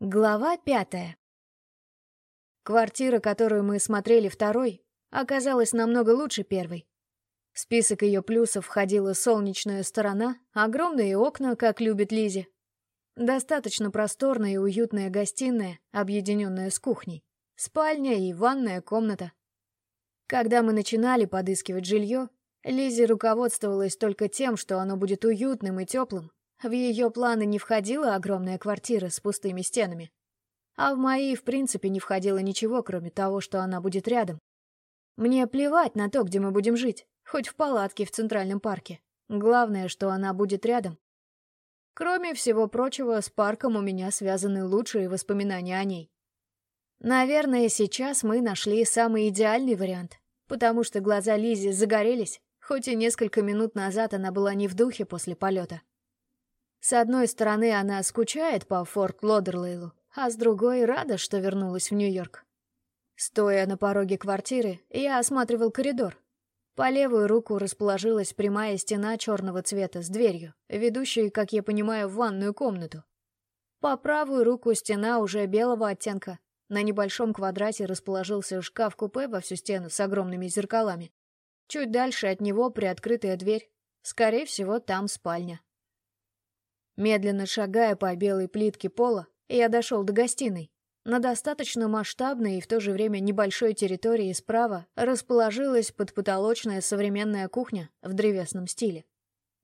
Глава пятая. Квартира, которую мы смотрели второй, оказалась намного лучше первой. В список ее плюсов входила солнечная сторона, огромные окна, как любит Лизи. Достаточно просторная и уютная гостиная, объединенная с кухней. Спальня и ванная комната. Когда мы начинали подыскивать жилье, Лизи руководствовалась только тем, что оно будет уютным и теплым, в ее планы не входила огромная квартира с пустыми стенами. А в мои, в принципе, не входило ничего, кроме того, что она будет рядом. Мне плевать на то, где мы будем жить, хоть в палатке в Центральном парке. Главное, что она будет рядом. Кроме всего прочего, с парком у меня связаны лучшие воспоминания о ней. Наверное, сейчас мы нашли самый идеальный вариант, потому что глаза Лизи загорелись, хоть и несколько минут назад она была не в духе после полета. С одной стороны, она скучает по Форт Лодерлейлу, а с другой рада, что вернулась в Нью-Йорк. Стоя на пороге квартиры, я осматривал коридор. По левую руку расположилась прямая стена черного цвета с дверью, ведущей, как я понимаю, в ванную комнату. По правую руку стена уже белого оттенка. На небольшом квадрате расположился шкаф-купе во всю стену с огромными зеркалами. Чуть дальше от него приоткрытая дверь. Скорее всего, там спальня. Медленно шагая по белой плитке пола, я дошел до гостиной. На достаточно масштабной и в то же время небольшой территории справа расположилась подпотолочная современная кухня в древесном стиле.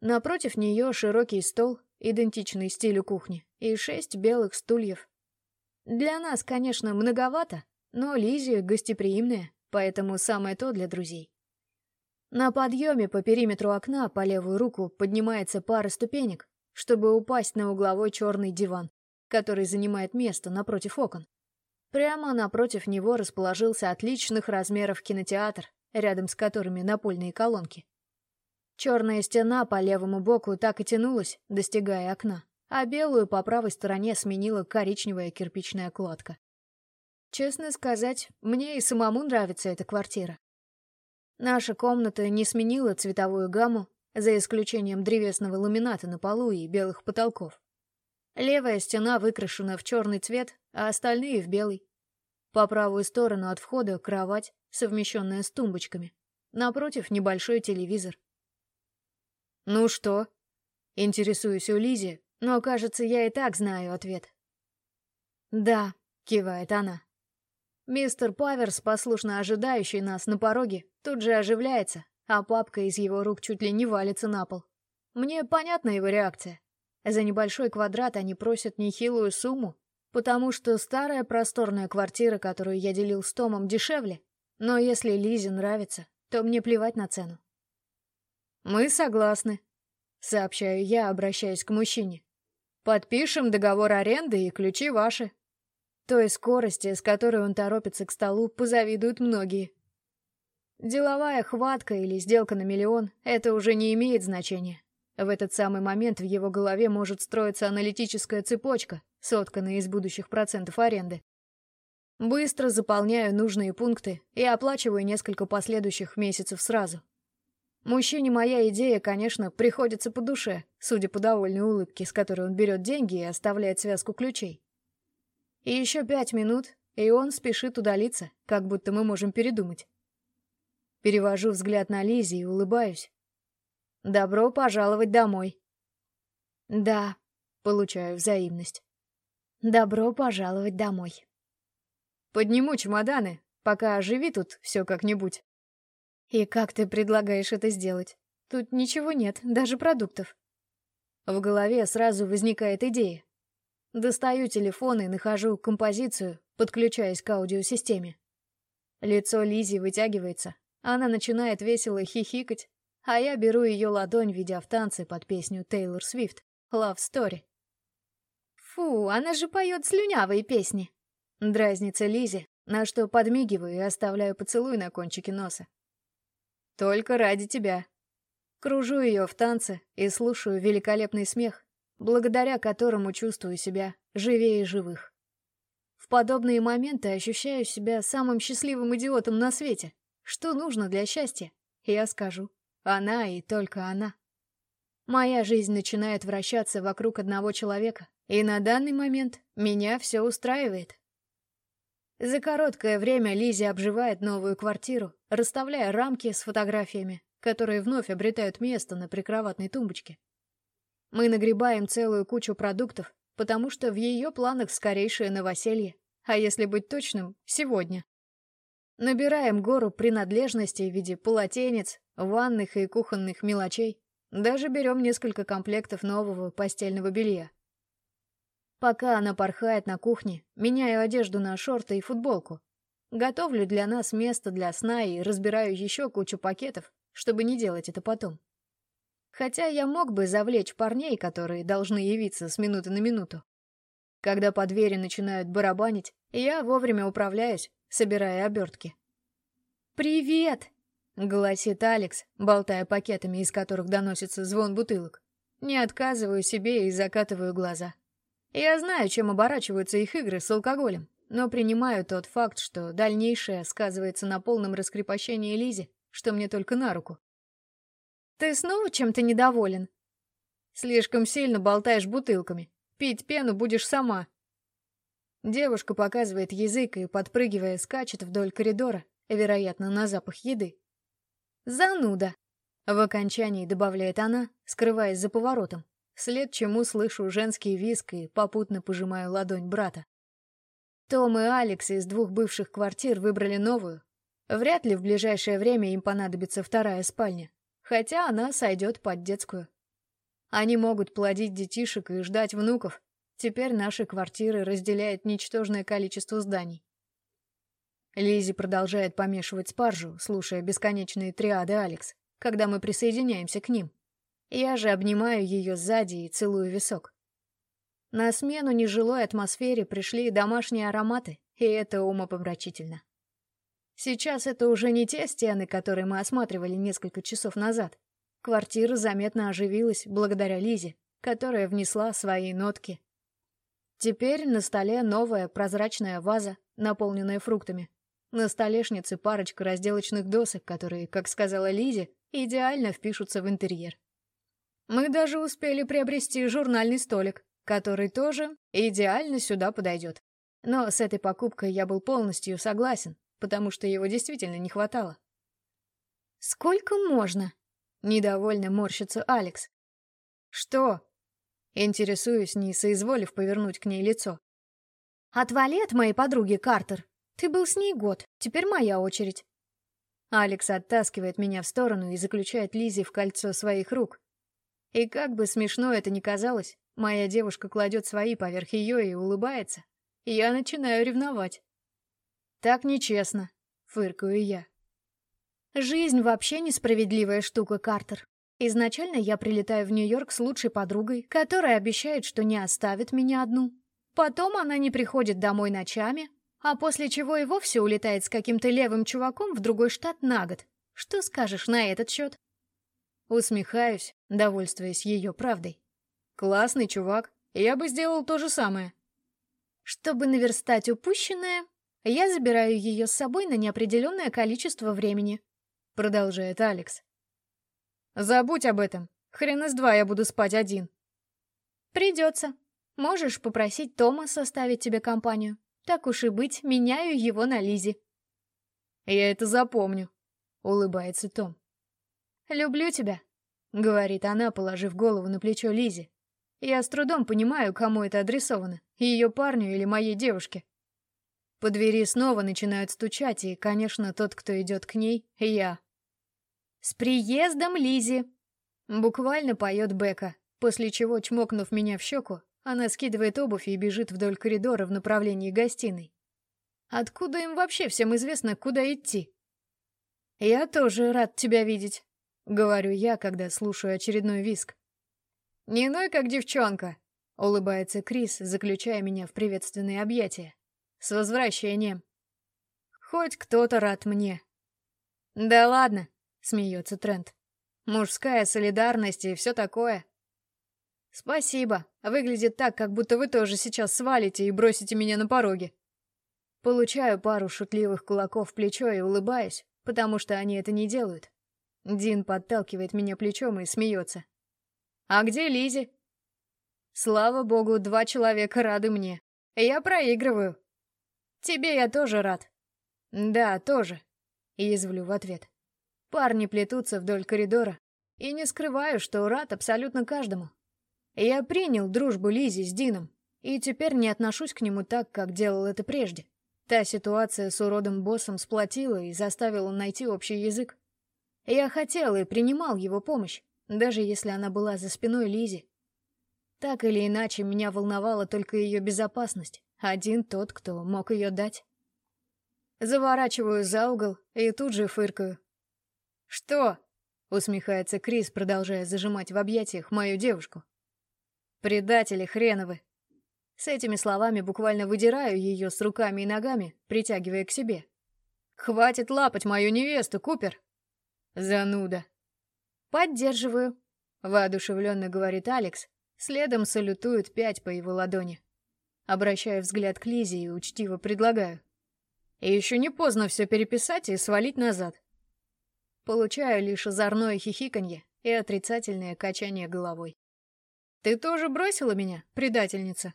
Напротив нее широкий стол, идентичный стилю кухни, и шесть белых стульев. Для нас, конечно, многовато, но Лизи гостеприимная, поэтому самое то для друзей. На подъеме по периметру окна по левую руку поднимается пара ступенек, чтобы упасть на угловой черный диван, который занимает место напротив окон. Прямо напротив него расположился отличных размеров кинотеатр, рядом с которыми напольные колонки. Черная стена по левому боку так и тянулась, достигая окна, а белую по правой стороне сменила коричневая кирпичная кладка. Честно сказать, мне и самому нравится эта квартира. Наша комната не сменила цветовую гамму, за исключением древесного ламината на полу и белых потолков. Левая стена выкрашена в черный цвет, а остальные в белый. По правую сторону от входа кровать, совмещенная с тумбочками. Напротив небольшой телевизор. «Ну что?» Интересуюсь у Лизи, но, кажется, я и так знаю ответ. «Да», — кивает она. Мистер Паверс, послушно ожидающий нас на пороге, тут же оживляется, а папка из его рук чуть ли не валится на пол. Мне понятна его реакция. За небольшой квадрат они просят нехилую сумму, потому что старая просторная квартира, которую я делил с Томом, дешевле. Но если Лизе нравится, то мне плевать на цену. «Мы согласны», — сообщаю я, обращаясь к мужчине. «Подпишем договор аренды и ключи ваши». Той скорости, с которой он торопится к столу, позавидуют многие. Деловая хватка или сделка на миллион — это уже не имеет значения. В этот самый момент в его голове может строиться аналитическая цепочка, сотканная из будущих процентов аренды. Быстро заполняю нужные пункты и оплачиваю несколько последующих месяцев сразу. Мужчине моя идея, конечно, приходится по душе, судя по довольной улыбке, с которой он берет деньги и оставляет связку ключей. И еще пять минут, и он спешит удалиться, как будто мы можем передумать. Перевожу взгляд на Лизи и улыбаюсь. «Добро пожаловать домой». «Да», — получаю взаимность. «Добро пожаловать домой». «Подниму чемоданы, пока оживи тут все как-нибудь». «И как ты предлагаешь это сделать? Тут ничего нет, даже продуктов». В голове сразу возникает идея. Достаю телефон и нахожу композицию, подключаясь к аудиосистеме. Лицо Лизи вытягивается, она начинает весело хихикать, а я беру ее ладонь, ведя в танце под песню Тейлор Свифт «Love Story». «Фу, она же поет слюнявые песни!» Дразнится Лизи, на что подмигиваю и оставляю поцелуй на кончике носа. «Только ради тебя». Кружу ее в танце и слушаю великолепный смех, благодаря которому чувствую себя живее живых. В подобные моменты ощущаю себя самым счастливым идиотом на свете. Что нужно для счастья? Я скажу. Она и только она. Моя жизнь начинает вращаться вокруг одного человека, И на данный момент меня все устраивает. За короткое время Лизи обживает новую квартиру, расставляя рамки с фотографиями, которые вновь обретают место на прикроватной тумбочке. Мы нагребаем целую кучу продуктов, потому что в ее планах скорейшее новоселье, а если быть точным, сегодня. Набираем гору принадлежностей в виде полотенец, ванных и кухонных мелочей. Даже берем несколько комплектов нового постельного белья. Пока она порхает на кухне, меняю одежду на шорты и футболку. Готовлю для нас место для сна и разбираю еще кучу пакетов, чтобы не делать это потом. Хотя я мог бы завлечь парней, которые должны явиться с минуты на минуту. Когда по двери начинают барабанить, я вовремя управляюсь, собирая обертки. «Привет!» — гласит Алекс, болтая пакетами, из которых доносится звон бутылок. Не отказываю себе и закатываю глаза. Я знаю, чем оборачиваются их игры с алкоголем, но принимаю тот факт, что дальнейшее сказывается на полном раскрепощении Лизи, что мне только на руку. «Ты снова чем-то недоволен?» «Слишком сильно болтаешь бутылками. Пить пену будешь сама». Девушка показывает язык и, подпрыгивая, скачет вдоль коридора, вероятно, на запах еды. «Зануда!» — в окончании добавляет она, скрываясь за поворотом вслед чему слышу женский визг и попутно пожимаю ладонь брата. Том и Алекс из двух бывших квартир выбрали новую. Вряд ли в ближайшее время им понадобится вторая спальня, хотя она сойдет под детскую. Они могут плодить детишек и ждать внуков. Теперь наши квартиры разделяет ничтожное количество зданий. Лизи продолжает помешивать спаржу, слушая бесконечные триады Алекс, когда мы присоединяемся к ним. Я же обнимаю ее сзади и целую висок. На смену нежилой атмосфере пришли домашние ароматы, и это умопомрачительно. Сейчас это уже не те стены, которые мы осматривали несколько часов назад. Квартира заметно оживилась благодаря Лизе, которая внесла свои нотки. Теперь на столе новая прозрачная ваза, наполненная фруктами. На столешнице парочка разделочных досок, которые, как сказала Лизе, идеально впишутся в интерьер. Мы даже успели приобрести журнальный столик, который тоже идеально сюда подойдет. Но с этой покупкой я был полностью согласен, потому что его действительно не хватало. «Сколько можно?» — недовольно морщится Алекс. «Что?» — интересуюсь, не соизволив повернуть к ней лицо. «Отвали от моей подруги, Картер. Ты был с ней год, теперь моя очередь». Алекс оттаскивает меня в сторону и заключает Лизи в кольцо своих рук, и как бы смешно это ни казалось, моя девушка кладет свои поверх ее и улыбается. Я начинаю ревновать. Так нечестно, фыркаю я. Жизнь вообще несправедливая штука, Картер. Изначально я прилетаю в Нью-Йорк с лучшей подругой, которая обещает, что не оставит меня одну. Потом она не приходит домой ночами, а после чего и вовсе улетает с каким-то левым чуваком в другой штат на год. Что скажешь на этот счет? Усмехаюсь, довольствуясь ее правдой. Классный чувак, я бы сделал то же самое. Чтобы наверстать упущенное, я забираю ее с собой на неопределенное количество времени, продолжает Алекс. Забудь об этом. Хрена с два я буду спать один. Придется. Можешь попросить Тома составить тебе компанию. Так уж и быть, меняю его на Лизи. Я это запомню, улыбается Том. «Люблю тебя», — говорит она, положив голову на плечо Лизе. «Я с трудом понимаю, кому это адресовано, ее парню или моей девушке». По двери снова начинают стучать, и, конечно, тот, кто идет к ней, я. «С приездом, Лизи!» Буквально поет Бека, после чего, чмокнув меня в щеку, она скидывает обувь и бежит вдоль коридора в направлении гостиной. Откуда им вообще всем известно, куда идти? «Я тоже рад тебя видеть», — говорю я, когда слушаю очередной виск. «Не ной, как девчонка», — улыбается Крис, заключая меня в приветственные объятия. «С возвращением». «Хоть кто-то рад мне». «Да ладно», — смеется Трент. «Мужская солидарность и все такое». «Спасибо. Выглядит так, как будто вы тоже сейчас свалите и бросите меня на пороге». Получаю пару шутливых кулаков в плечо и улыбаюсь, потому что они это не делают. Дин подталкивает меня плечом и смеется. «А где Лизи? Слава богу, два человека рады мне. Я проигрываю. Тебе я тоже рад. Да, тоже. Язвлю в ответ. Парни плетутся вдоль коридора. И не скрываю, что рад абсолютно каждому. Я принял дружбу Лизи с Дином. И теперь не отношусь к нему так, как делал это прежде. Та ситуация с уродом боссом сплотила и заставила найти общий язык. Я хотел и принимал его помощь, даже если она была за спиной Лизи. Так или иначе, меня волновала только ее безопасность. Один тот, кто мог ее дать. Заворачиваю за угол и тут же фыркаю. «Что?» — усмехается Крис, продолжая зажимать в объятиях мою девушку. «Предатели хреновы!» С этими словами буквально выдираю ее с руками и ногами, притягивая к себе. «Хватит лапать мою невесту, Купер!» «Зануда!» «Поддерживаю», — воодушевленно говорит Алекс, следом салютуют пять по его ладони. Обращаю взгляд к Лизе и учтиво предлагаю. Еще не поздно все переписать и свалить назад. Получаю лишь озорное хихиканье и отрицательное качание головой. «Ты тоже бросила меня, предательница?»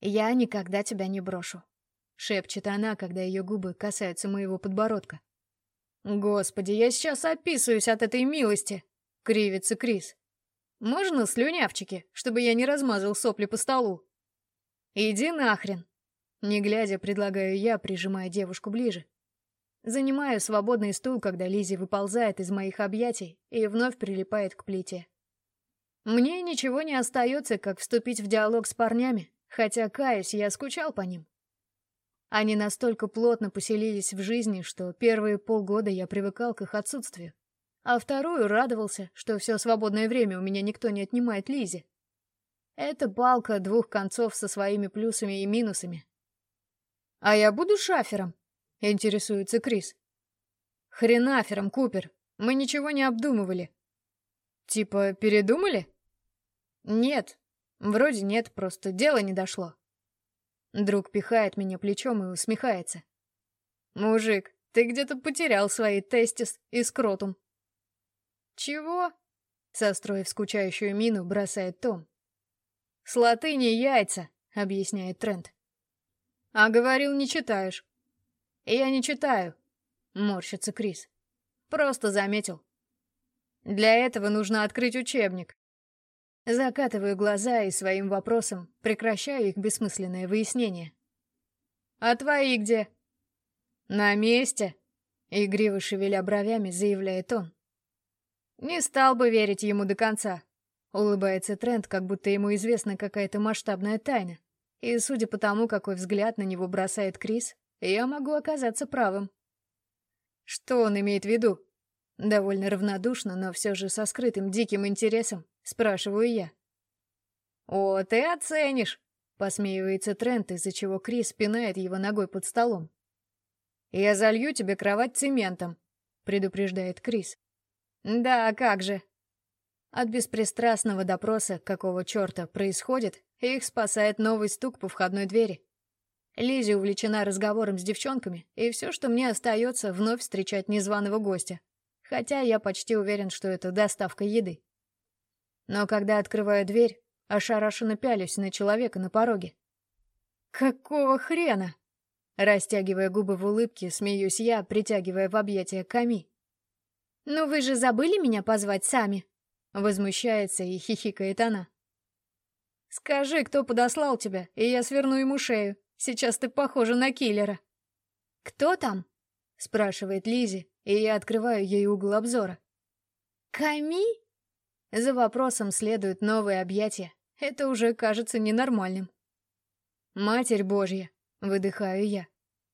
«Я никогда тебя не брошу», — шепчет она, когда ее губы касаются моего подбородка. «Господи, я сейчас описываюсь от этой милости!» — кривится Крис. «Можно слюнявчики, чтобы я не размазал сопли по столу?» «Иди нахрен!» Не глядя, предлагаю я, прижимая девушку ближе. Занимаю свободный стул, когда Лизи выползает из моих объятий и вновь прилипает к плите. Мне ничего не остается, как вступить в диалог с парнями, хотя, каюсь, я скучал по ним. Они настолько плотно поселились в жизни, что первые полгода я привыкал к их отсутствию. А вторую радовался, что все свободное время у меня никто не отнимает Лизе. Это палка двух концов со своими плюсами и минусами. «А я буду шафером?» — интересуется Крис. «Хренафером, Купер. Мы ничего не обдумывали». «Типа, передумали?» «Нет. Вроде нет, просто дело не дошло». Друг пихает меня плечом и усмехается. «Мужик, ты где-то потерял свои тестис и скротум». «Чего?» — состроив скучающую мину, бросает Том. «С латыни яйца», — объясняет Трент. «А говорил, не читаешь». «Я не читаю», — морщится Крис. «Просто заметил». «Для этого нужно открыть учебник. Закатываю глаза и своим вопросом прекращаю их бессмысленное выяснение. «А твои где?» «На месте», — игриво шевеля бровями, заявляет он. «Не стал бы верить ему до конца», — улыбается Трент, как будто ему известна какая-то масштабная тайна. И судя по тому, какой взгляд на него бросает Крис, я могу оказаться правым. Что он имеет в виду? Довольно равнодушно, но все же со скрытым диким интересом, спрашиваю я. «О, ты оценишь!» — посмеивается Трент, из-за чего Крис пинает его ногой под столом. «Я залью тебе кровать цементом», — предупреждает Крис. «Да, как же». От беспристрастного допроса, какого черта происходит, их спасает новый стук по входной двери. Лизи увлечена разговором с девчонками, и все, что мне остается, вновь встречать незваного гостя хотя я почти уверен, что это доставка еды. Но когда открываю дверь, ошарашенно пялюсь на человека на пороге. «Какого хрена?» Растягивая губы в улыбке, смеюсь я, притягивая в объятия Ками. «Ну вы же забыли меня позвать сами?» Возмущается и хихикает она. «Скажи, кто подослал тебя, и я сверну ему шею. Сейчас ты похожа на киллера». «Кто там?» — спрашивает Лизи, и я открываю ей угол обзора. «Ками?» За вопросом следует новое объятие. Это уже кажется ненормальным. «Матерь Божья!» — выдыхаю я.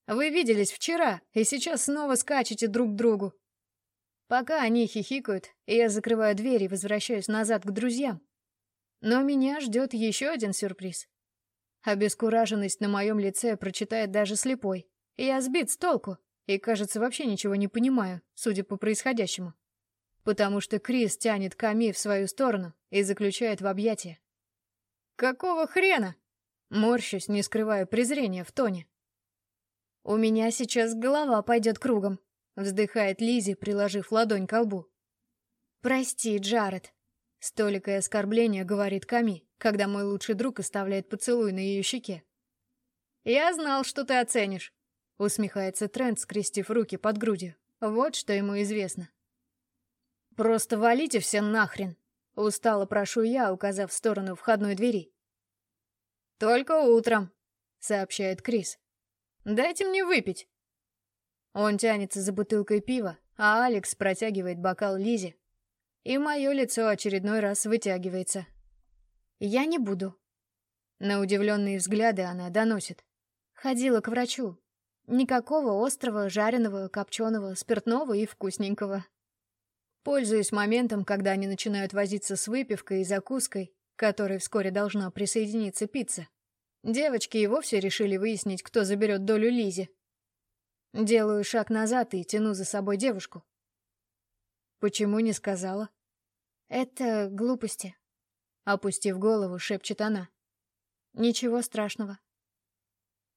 «Вы виделись вчера, и сейчас снова скачете друг к другу». Пока они хихикают, я закрываю дверь и возвращаюсь назад к друзьям. Но меня ждет еще один сюрприз. Обескураженность на моем лице прочитает даже слепой. Я сбит с толку и, кажется, вообще ничего не понимаю, судя по происходящему. Потому что Крис тянет Ками в свою сторону и заключает в объятия. «Какого хрена?» Морщусь, не скрывая презрения в тоне. «У меня сейчас голова пойдет кругом», — вздыхает Лизи, приложив ладонь к лбу. «Прости, Джаред», — столикое оскорбление говорит Ками. Когда мой лучший друг оставляет поцелуй на ее щеке. «Я знал, что ты оценишь», — усмехается Трент, скрестив руки под грудью. Вот что ему известно. «Просто валите все нахрен!» — устало прошу я, указав в сторону входной двери. «Только утром», — сообщает Крис. «Дайте мне выпить». Он тянется за бутылкой пива, а Алекс протягивает бокал Лизе. И мое лицо очередной раз вытягивается. «Я не буду». На удивленные взгляды она доносит. Ходила к врачу. Никакого острого, жареного, копченого, спиртного и вкусненького. Пользуясь моментом, когда они начинают возиться с выпивкой и закуской, которой вскоре должна присоединиться пицца, девочки и вовсе решили выяснить, кто заберет долю Лизи. Делаю шаг назад и тяну за собой девушку. Почему не сказала? Это глупости. Опустив голову, шепчет она. Ничего страшного.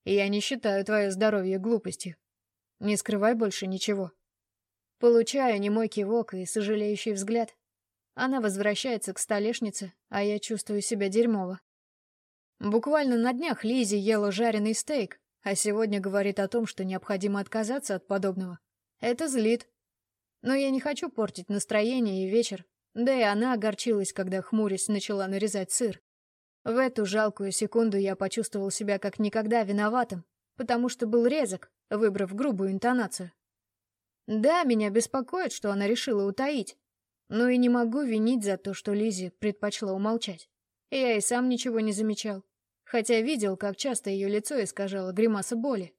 Я не считаю твое здоровье глупостью. Не скрывай больше ничего. Получаю немой кивок и сожалеющий взгляд. Она возвращается к столешнице, а я чувствую себя дерьмово. Буквально на днях Лизи ела жареный стейк, а сегодня говорит о том, что необходимо отказаться от подобного. Это злит. Но я не хочу портить настроение и вечер, да и она огорчилась, когда, хмурясь, начала нарезать сыр. В эту жалкую секунду я почувствовал себя как никогда виноватым, потому что был резок, выбрав грубую интонацию. Да, меня беспокоит, что она решила утаить, но и не могу винить за то, что Лизи предпочла умолчать. Я и сам ничего не замечал, хотя видел, как часто ее лицо искажало гримаса боли.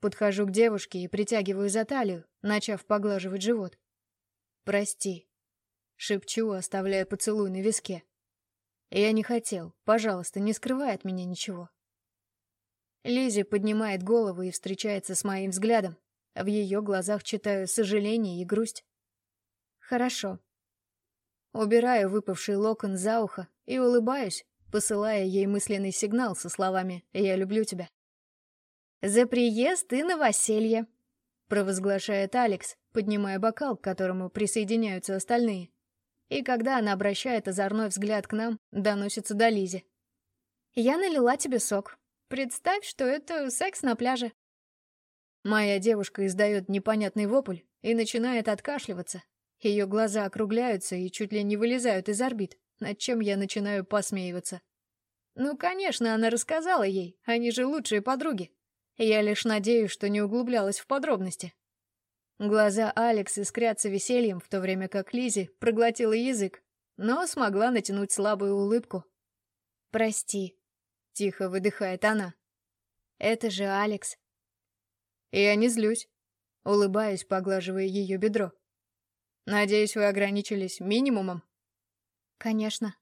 Подхожу к девушке и притягиваю за талию, начав поглаживать живот. «Прости», — шепчу, оставляя поцелуй на виске. «Я не хотел. Пожалуйста, не скрывай от меня ничего». Лизи поднимает голову и встречается с моим взглядом, в ее глазах читаю сожаление и грусть. Хорошо. Убираю выпавший локон за ухо и улыбаюсь, посылая ей мысленный сигнал со словами «Я люблю тебя». «За приезд и новоселье», — провозглашает Алекс, поднимая бокал, к которому присоединяются остальные. И когда она обращает озорной взгляд к нам, доносится до Лизи. «Я налила тебе сок. Представь, что это секс на пляже. Моя девушка издает непонятный вопль и начинает откашливаться. Ее глаза округляются и чуть ли не вылезают из орбит, над чем я начинаю посмеиваться. Ну, конечно, она рассказала ей, они же лучшие подруги. Я лишь надеюсь, что не углублялась в подробности. Глаза Алекс искрятся весельем, в то время как Лизи проглотила язык, но смогла натянуть слабую улыбку. «Прости», — тихо выдыхает она. «Это же Алекс. Я не злюсь. Улыбаюсь, поглаживая ее бедро. Надеюсь, вы ограничились минимумом? Конечно.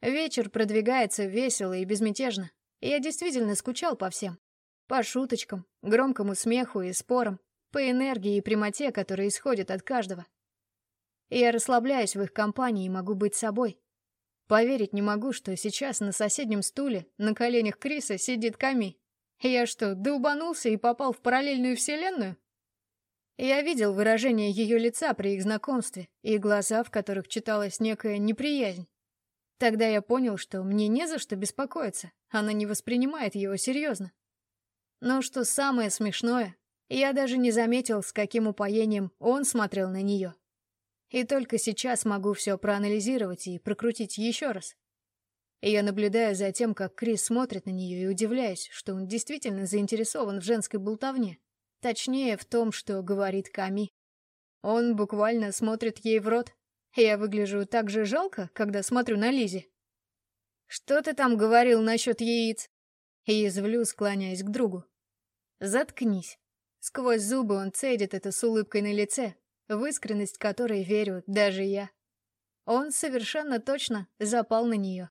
Вечер продвигается весело и безмятежно. Я действительно скучал по всем. По шуточкам, громкому смеху и спорам, по энергии и прямоте, которые исходят от каждого. Я расслабляюсь в их компании и могу быть собой. Поверить не могу, что сейчас на соседнем стуле на коленях Криса сидит Ками. Я что, долбанулся и попал в параллельную вселенную? Я видел выражение ее лица при их знакомстве и глаза, в которых читалась некая неприязнь. Тогда я понял, что мне не за что беспокоиться, она не воспринимает его серьезно. Но что самое смешное, я даже не заметил, с каким упоением он смотрел на нее. И только сейчас могу все проанализировать и прокрутить еще раз. И я наблюдаю за тем, как Крис смотрит на нее и удивляюсь, что он действительно заинтересован в женской болтовне. Точнее, в том, что говорит Ками. Он буквально смотрит ей в рот. Я выгляжу так же жалко, когда смотрю на Лизи. «Что ты там говорил насчет яиц?» Язвлю, склоняясь к другу. «Заткнись». Сквозь зубы он цедит это с улыбкой на лице, в искренность которой верю даже я. Он совершенно точно запал на нее.